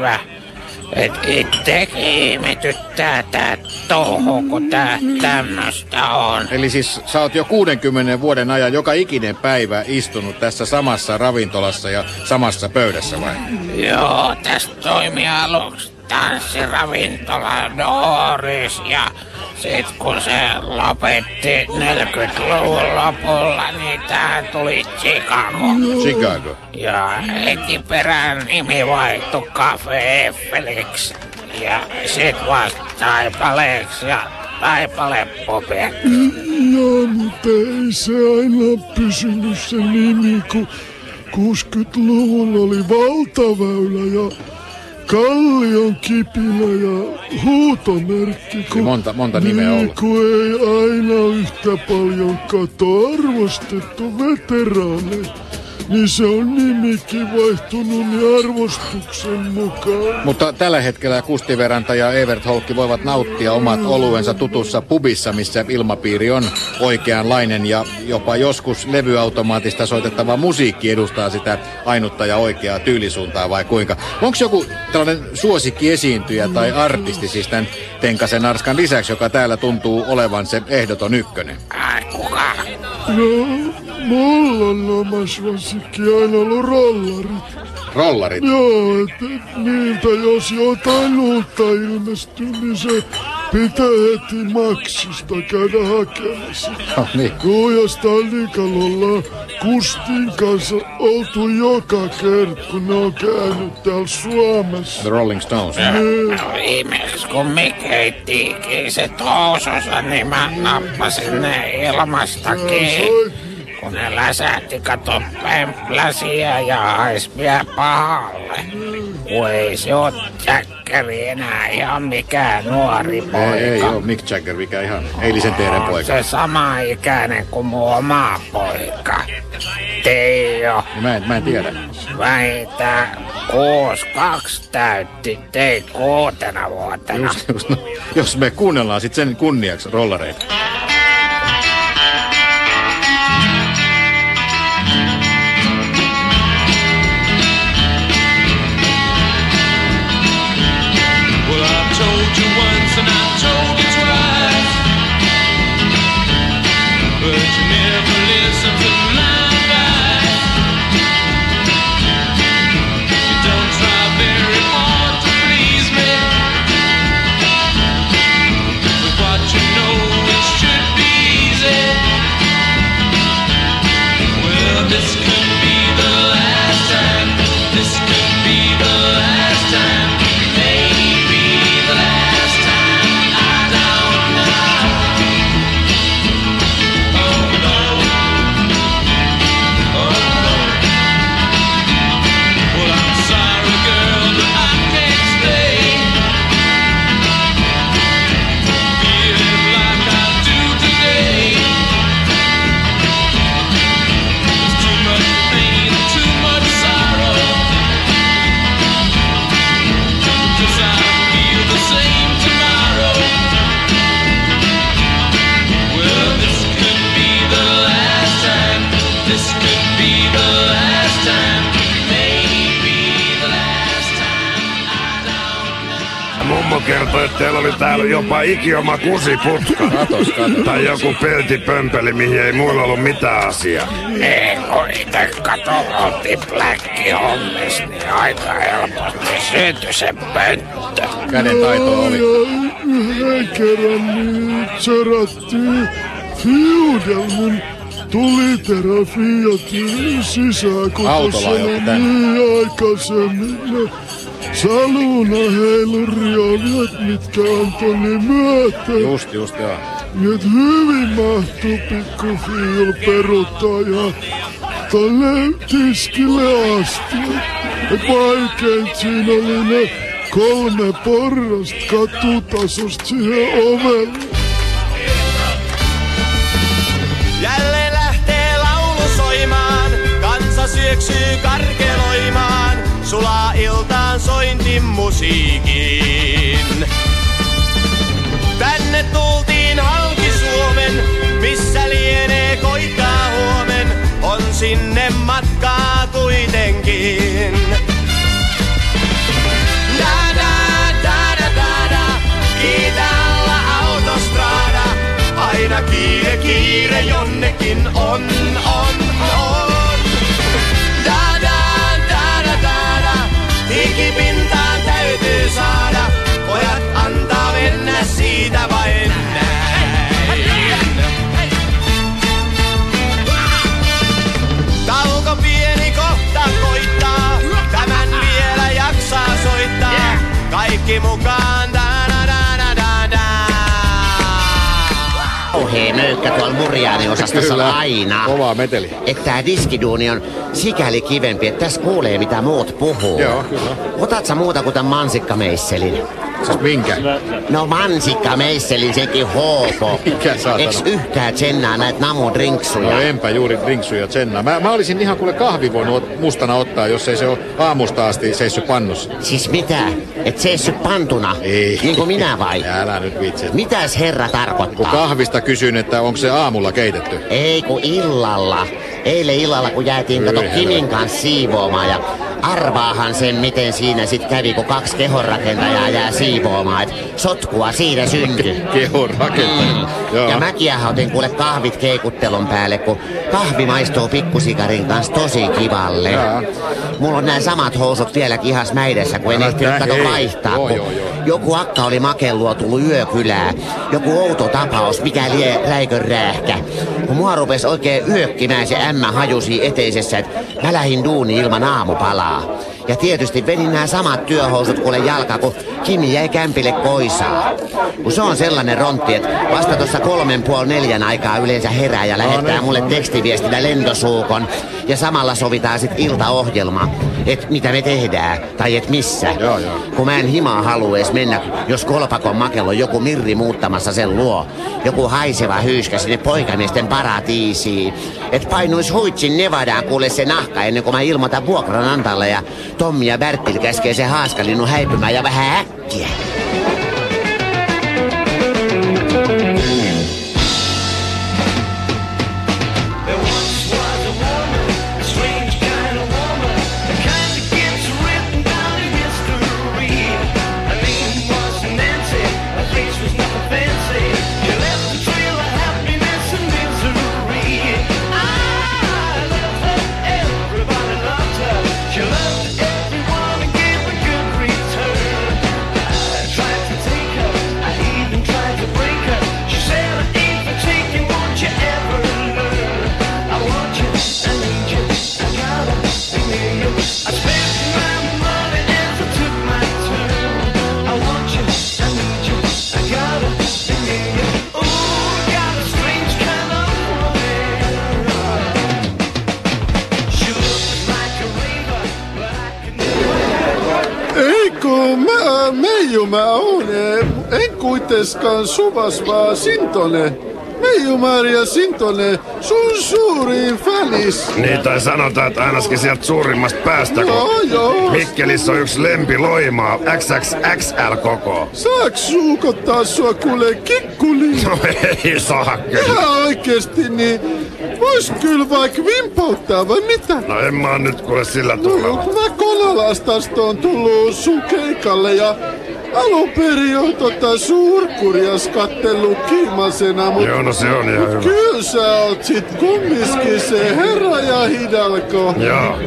Päivä. Et itsekin ihmetyttää tää touhu, kun tää tämmöstä on. Eli siis sä oot jo 60 vuoden ajan joka ikinen päivä istunut tässä samassa ravintolassa ja samassa pöydässä vai? Joo, tästä toimii aluksi tanssiravintola Doris ja sit kun se lopetti 40-luvun lopulla, niin tähän tuli Chicago. Chicago. Ja heti perään nimi vaihtui Cafe Effeliksi. Ja sit vasta taipaleeksi ja taipale popek. Joo, mutta ei se aina pysynyt se nimi, kun 60-luvulla oli valtaväylä ja Kallion kipinä ja huutomerkki, kun Monta, monta nimeä niin, ollut. kun ei aina yhtä paljon kato arvostettu veteraaneja. Niin se on nimikin vaihtunut niin arvostuksen mukaan. Mutta tällä hetkellä Kusti Veranta ja Evert Holkki voivat nauttia omat oluensa tutussa pubissa, missä ilmapiiri on oikeanlainen ja jopa joskus levyautomaatista soitettava musiikki edustaa sitä ainutta ja oikeaa tyylisuuntaa vai kuinka? Onko joku tällainen suosikkiesiintyjä tai artisti siis tämän Tenkasen Arskan lisäksi, joka täällä tuntuu olevan se ehdoton ykkönen? Ai kuka? No, mulla on oma suosikki aina ollut rollarit. Rollarit? Joo, et, et niiltä jos jotain uutta ilmestyy, niin se pitää heti maksista käydä hakemassa. Oh, niin. Kuujasta Likalolla Kustin kanssa oltu joka kerta, kun ne on käynyt täällä Suomessa. The Rolling Stones. Niin. Viimeksi kun Mik heitti se tousunsa, niin mä nappasin ne ilmasta kiinni. Kun ne läsähti kato pempläsiä ja hais vielä pahalle. Ei se oo Jackeri enää ihan mikään nuori poika. Ei, ei ole Mick Jagger, mikä ihan eilisen teeren poika. Se sama ikäinen kuin mun oma poika. Teijo. Mä en, mä en tiedä. Väitä 62 täytti tei kuutena vuotena. Just, just, no, jos me kuunnellaan sit sen kunniaksi rollareita. Ikioma kusiputka. Katos, katos. Tai joku peltipömpeli, mihin ei muilla ollut mitään asiaa. Ei kun ite kato Black hommis, niin aika helposti syntyi se pönttö. Käden taito oli. Ja yhden kerran niin sörättiin Fiudelmin tuliterä Fiatin sisään, kun Autolla tuossa oli ajoitte tänne. niin aikaisemmin ne saluna heilurijaliat, mitkä antoi niin myöten. Just, just, joo. Et hyvin mahtuu pikku fiil peruttaa ja tonne tiskille asti. Vaikein siinä oli ne kolme porrasta katutasosta siihen ovelle. Jälleen lähtee laulu soimaan, kansa syöksyy karkeloimaan, sulaa iltaan sointin musiikin. Tänne tultiin halki Suomen, missä lienee koittaa huomen, on sinne matkaa kuitenkin. Aina kiire kiire jonnekin on, on, on. kaikki mukaan. Da, da, da, da, da. Kauhea möykkä tuolla murjaaniosastossa Kyllä. aina. Kova meteli. Että tää diskiduuni on sikäli kivempi, että tässä kuulee mitä muut puhuu. Joo, kyllä. Otat sä muuta kuin tämän mansikkameisselin? Siis minkä? No mansikkameisselin sekin hooko. Mikä saatana? Eiks yhtään tsennaa näitä namudrinksuja? No enpä juuri drinksuja tsennaa. Mä, mä olisin ihan kuule kahvi voinut mustana ottaa, jos ei se ole aamusta asti seissy pannussa. Siis mitä? Et seissy pantuna? Ei. Niin kuin minä vai? Älä nyt vitsi. Mitäs herra Kun tarkoittaa? kahvista kysyn, että onko se aamulla keitetty. Ei kun illalla. Eilen illalla kun jäätiin kato Kimin kanssa siivoamaan ja arvaahan sen miten siinä sit kävi kun kaksi kehonrakentajaa jää siivoamaan. Et sotkua siinä syntyi. Kehon rakentaja. Mm. Joo. Ja mäkin otin kuule kahvit keikuttelun päälle, kun kahvi maistuu pikkusikarin kanssa tosi kivalle. Jaa. Mulla on nämä samat housut vielä kihas mäidessä, kun en ehtinyt kato vaihtaa. Joo, kun joo, joo. Joku akka oli makellua tullut yökylää. Joku outo tapaus, mikä lie räikön räähkä. Kun mua rupes oikein yökkimään se ämmä hajusi eteisessä, että mä lähdin duuni ilman aamupalaa. 啊。Ja tietysti venin nämä samat työhousut kuule jalka, kun Kimi jäi kämpille koisaa. Kun se on sellainen rontti, että vasta tuossa kolmen puoli neljän aikaa yleensä herää ja lähettää mulle no niin. tekstiviestinä lentosuukon. Ja samalla sovitaan sit iltaohjelma, että mitä me tehdään tai et missä. Joo, joo. Kun mä en himaa halua edes mennä, jos kolpakon makelo joku mirri muuttamassa sen luo. Joku haiseva hyyskä sinne poikamiesten paratiisiin. Et painuis huitsin Nevadaan kuule se nahka ennen kuin mä ilmoitan vuokranantajalle ja Tommi ja Bertil käskee se haaskalinnun häipymään ja vähän äkkiä. Meiju mä en kuitenkaan suvas vaan Sintone. Meiju Maria Sintone, sun suurin fänis. Niin, tai sanotaan, että ainakin sieltä suurimmasta päästä, Joo, kun joo. Mikkelissä on yksi lempiloimaa, XXXL koko. Saaks suukottaa sua kuule kikkuliin? No ei saa kyllä. Ihan oikeesti, niin vois kyllä vaikka vimpauttaa vai mitä? No en mä oon nyt kuule sillä No, tuleva. kun mä Konalastasta on tullut sun keikalle ja alun perin on tota suurkurjas kattellut kiimasena, mut Joo, no se on ihan hyvä. kyllä sä oot sit kummiskin se herra ja hidalko. Joo.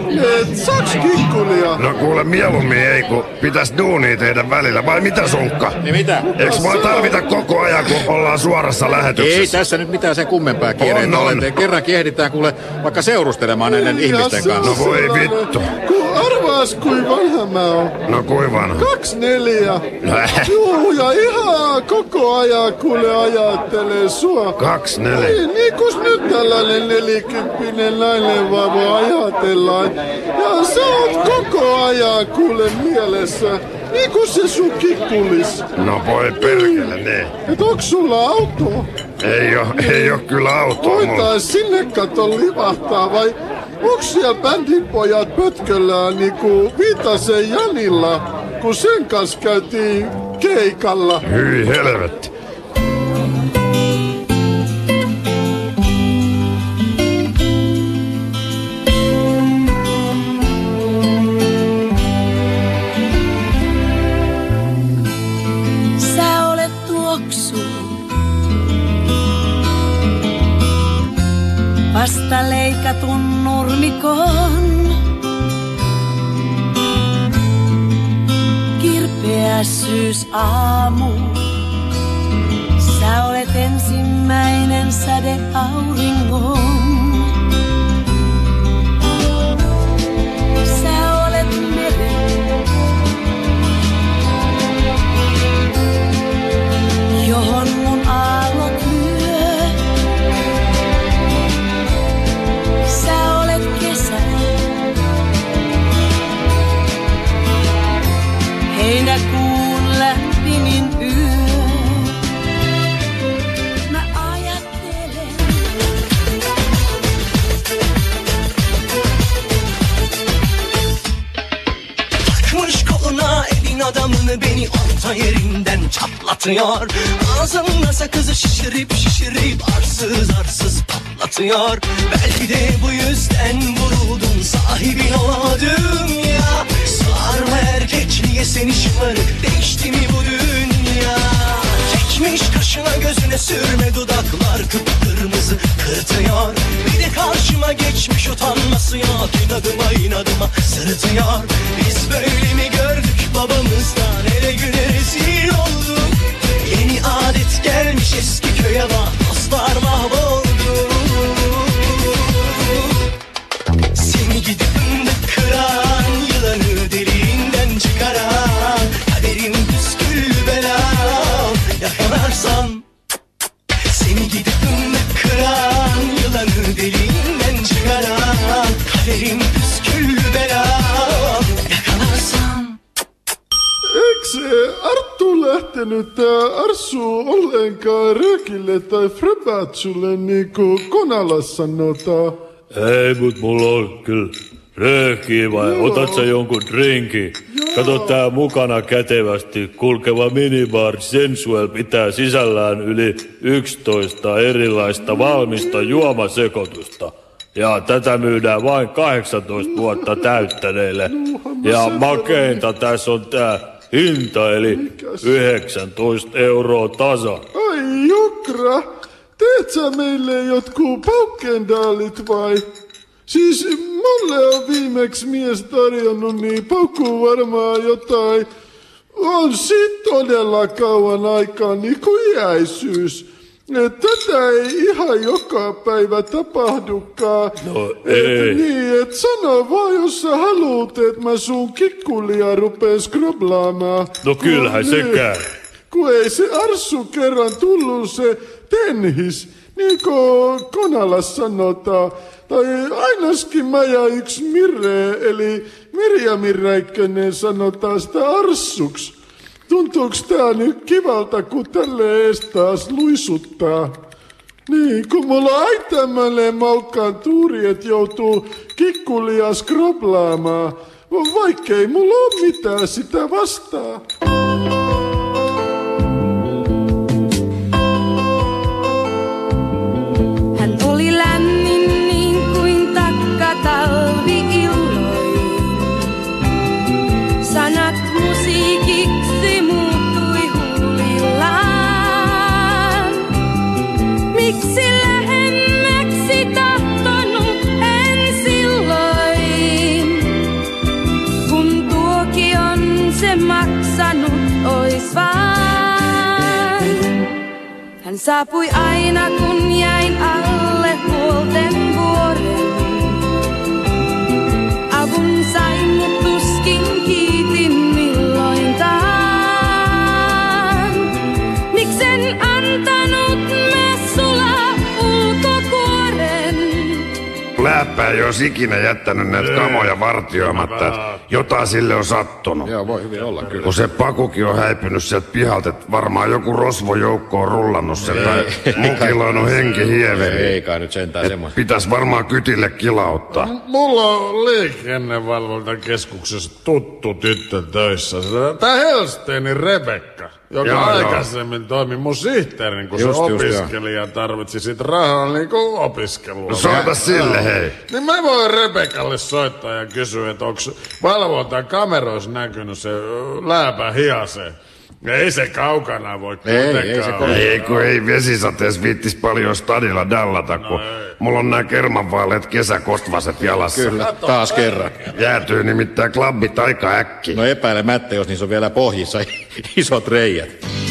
Et saks kikkulia? No kuule mieluummin ei, kun pitäis duunia tehdä välillä. Vai mitä sunkka? Niin mitä? Eiks vaan tarvita koko ajan, kun ollaan suorassa Ei lähetyksessä? tässä nyt mitään sen kummempaa kiireitä On, ole. on. Te Kerrankin ehditään kuule vaikka seurustelemaan näiden Ja ihmisten kanssa. No voi vittu. Kun arvaas kuin vanha mä oon. No kuivan. Kaksi neljä. Juu, ja ihan koko ajan kuule ajattelee sua. Kaksi neljä. Niin, niin kus nyt tällainen nelikymppinen nainen vaan voi ajatellaan. Ja sä oot koko ajan kuule mielessä. Niin kuin se sun kikkulis. No voi perkele, niin. Et onks sulla auto? Ei oo, ei oo kyllä autoa. Voitais sinne kato livahtaa vai onks siellä bändin pojat pötköllään niinku Viitasen Janilla, kun sen kanssa käytiin keikalla? Hyi helvetti. Vasta leikatun nurmikon. Kirpeä syysaamu. Sä olet ensimmäinen säde auringon. adamını beni orta yerinden çatlatıyor. Ağzımda sakızı şişirip şişirip arsız arsız patlatıyor. Belki de bu yüzden vuruldum sahibin olamadım ya Sığar mı erkekliğe seni şımarık? Değişti mi bu dünya? Çekmiş kaşına gözüne sürme dudaklar. Kıpkırmızı kırtıyor Bir de karşıma geçmiş utanması. Yok inadıma inadıma sırıtıyor Biz tai frebatsulle niinku Konalassa sanotaan? Ei, mut mulla on kyllä röökiä vai Joo. otat sä jonkun drinkin? Kato tää mukana kätevästi kulkeva minibar Sensuel pitää sisällään yli 11 erilaista valmista juomasekoitusta. Ja tätä myydään vain 18 vuotta täyttäneille. Ja makeinta tässä on tää hinta eli 19 euroa tasa. Ai jokra, teet sä meille jotkut paukkendaalit vai? Siis mulle on viimeksi mies tarjonnut, niin paukkuu varmaan jotain. On sit todella kauan aikaa niin kuin iäisyys. Et Tätä ei ihan joka päivä tapahdukaan. No Et ei. niin, et sano vaan, jos sä haluut, että mä sun kikkulia rupeen skroblaamaan. No kyllähän se Niin. käy. Kun ei se Arssu kerran tullut se tenhis, niin kuin Konalas sanotaan. Tai ainakin mä ja yksi Mirre, eli Mirjami Räikkönen sanotaan sitä Arssuks. Tuntuuks tää nyt kivalta, kun tälle ees taas luisuttaa? Niin, kun mulla on ai tämmönen malkkaan tuuri, et joutuu kikkulia skroblaamaan. Vaikkei mulla oo mitään sitä vastaa. Saapui aina kun jäin alle Läppä ei olisi ikinä jättänyt näitä kamoja vartioimatta, että jotain sille on sattunut. Joo, voi hyvin olla kyllä. Kun se pakukin on häipynyt sieltä pihalta, että varmaan joku rosvojoukko on rullannut sen tai mukiloinut henki hieveni. Ei kai nyt sentään semmoista. Pitäis varmaan kytille kilauttaa. Mulla on liikennevalvontakeskuksessa tuttu tyttö töissä. Tää Helsteinin Rebekka, joka Joo, joo. aikaisemmin toimi mun sihteerin, kun Just, se just, opiskelija tarvitsi sit rahaa niin kuin opiskelua. No soita sille, hei. Niin mä voin Rebekalle soittaa ja kysyä, että onko valvontakameroissa näkynyt se lääpä hiase. Ei se kaukana voi kuitenkaan olla. Ei, kun ei vesisateessa viittis paljon stadilla dallata, kun mulla on nää kermanvaaleet kesäkostvaset jalassa. Kyllä, taas kerran. Jäätyy nimittäin klabbit aika äkki. No epäilemättä, jos niissä on vielä pohjissa isot reijät.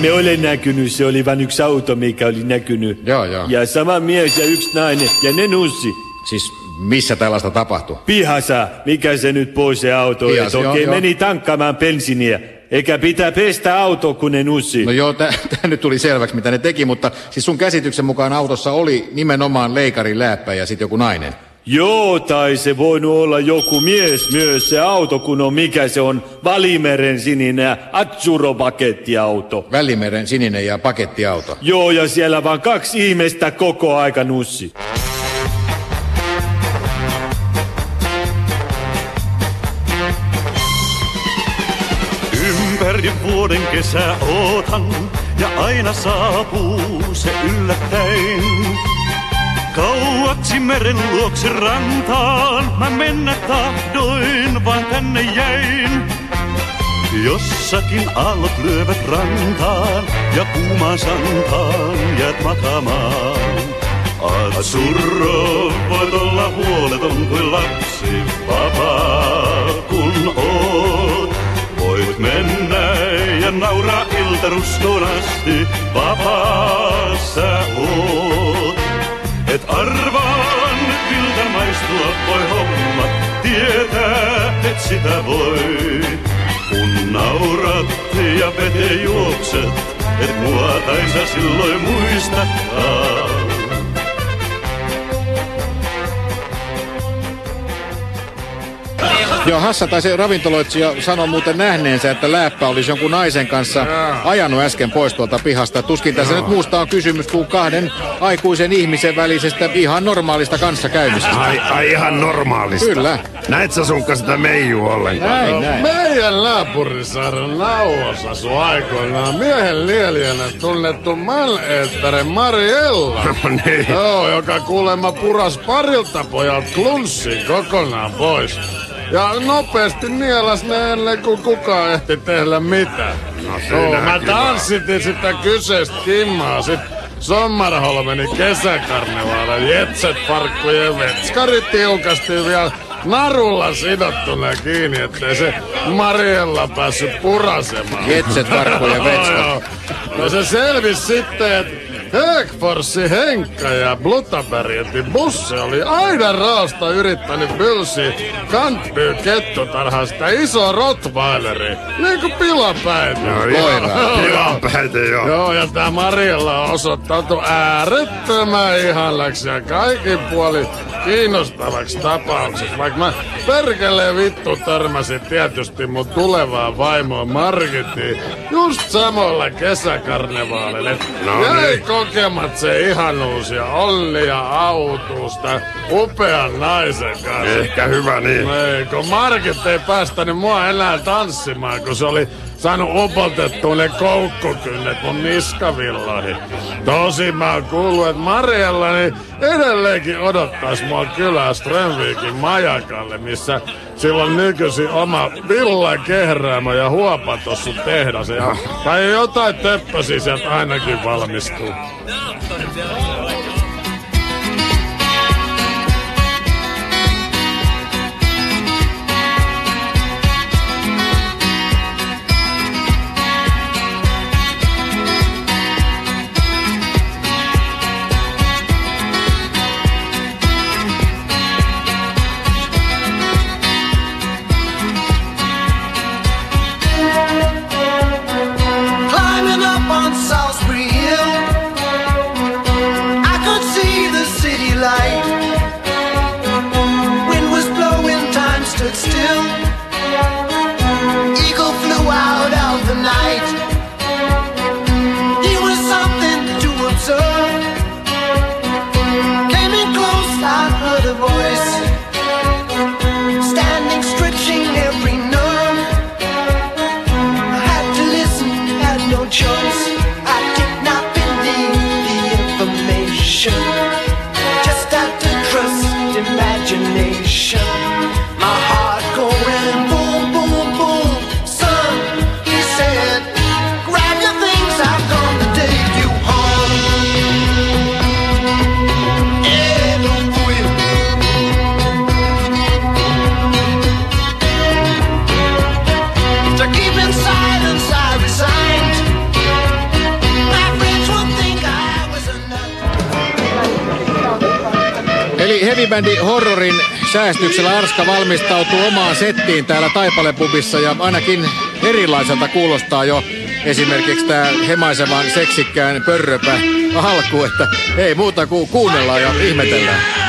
Me ole näkynyt, se oli vain yksi auto, mikä oli näkynyt. Joo, joo. Ja sama mies ja yksi nainen, ja ne nussi. Siis missä tällaista tapahtui? Pihassa, mikä se nyt pois se auto, Pihas, joo, okei, joo. meni tankkaamaan bensiiniä. Eikä pitää pestä auto, kun ne nussi. No joo, tämä nyt tuli selväksi, mitä ne teki, mutta siis sun käsityksen mukaan autossa oli nimenomaan leikarin lääppä ja sitten joku nainen. Joo, tai se voinut olla joku mies myös se auto, kun on mikä se on, Valimeren sininen Atsuro-pakettiauto. Välimeren sininen ja pakettiauto. Joo, ja siellä vaan kaksi ihmistä koko aika nussi. Ympäri vuoden kesä ootan ja aina saapuu se yllättäen. Kauaksi meren luokse rantaan mä mennä tahdoin, vaan tänne jäin. Jossakin aallot lyövät rantaan ja kuumaan santaan jäät makaamaan. Azzurro, voit olla huoleton kuin lapsi, vapaa kun oot. Voit mennä ja nauraa iltaruskoon asti, vapaa sä oot. Sitä voi. Kun naurat ja vete juokset, et mua tai sä silloin muistakaan. Joo, Hassa tai se ravintoloitsija sanoi muuten nähneensä, että Lääppä olisi jonkun naisen kanssa ajanut äsken pois tuolta pihasta. Tuskin tässä nyt muusta on kysymys kuin kahden aikuisen ihmisen välisestä ihan normaalista kanssakäymisestä. Ai, ai ihan normaalista. Kyllä. Näet sä sunkaan sitä meiju ollenkaan? Näin, näin. Meidän naapurisaaren nauos asu aikoinaan miehen lielijänä tunnettu maneettare Mariella. niin. Joo, joka kuulemma puras parilta pojalta klunssin kokonaan pois. Ja nopeasti nielas ne ennen kuin kukaan ehti tehdä mitään. No Joo, mä tanssitin sitä kyseistä kimmaa sit Sommarholmeni kesäkarnevaalla jetset farkkujen vetskari tiukasti vielä narulla sidottuna kiinni, ettei se Mariella päässyt purasemaan. Jetset-farkkujen vetskat. Joo, joo. No se selvisi sitten, että Högforsi Henkka ja Blutabergietin bussi oli aina raosta yrittänyt pylsiä kantpyy kettutarhasta iso rottweileri, niin kuin pilapäitä. No ihan pilapäitä, joo. Joo, ja tää Mariella on osoittautu äärettömän ihanlaksi ja kaikin puoli kiinnostavaksi tapaukseksi. Vaikka mä perkeleen vittu törmäsin tietysti mun tulevaan vaimoon Margitiin just samalla kesäkarnevaalille. No niin. Kokemat se ihanuus ja onni ja autuus tän upean naisen kanssa. Ehkä hyvä niin. Ei, kun Margit ei päästänyt mua enää tanssimaan, kun se oli saanut upotettua ne koukkukynnet mun niskavilloihin. Tosin mä oon kuullut, että Mariella niin edelleenkin odottais mua kylää Strömvikin majakalle, missä sillä on nykyisin oma villa kehräämä ja huopatossu tehdas. Ja, tai jotain töppösiä sieltä ainakin valmistuu. Heavybändi Horrorin säästyksellä Arska valmistautuu omaan settiin täällä Taipalepubissa ja ainakin erilaiselta kuulostaa jo esimerkiksi tämä hemaisevan seksikkään pörröpä alku, että ei muuta kuin kuunnellaan ja ihmetellään.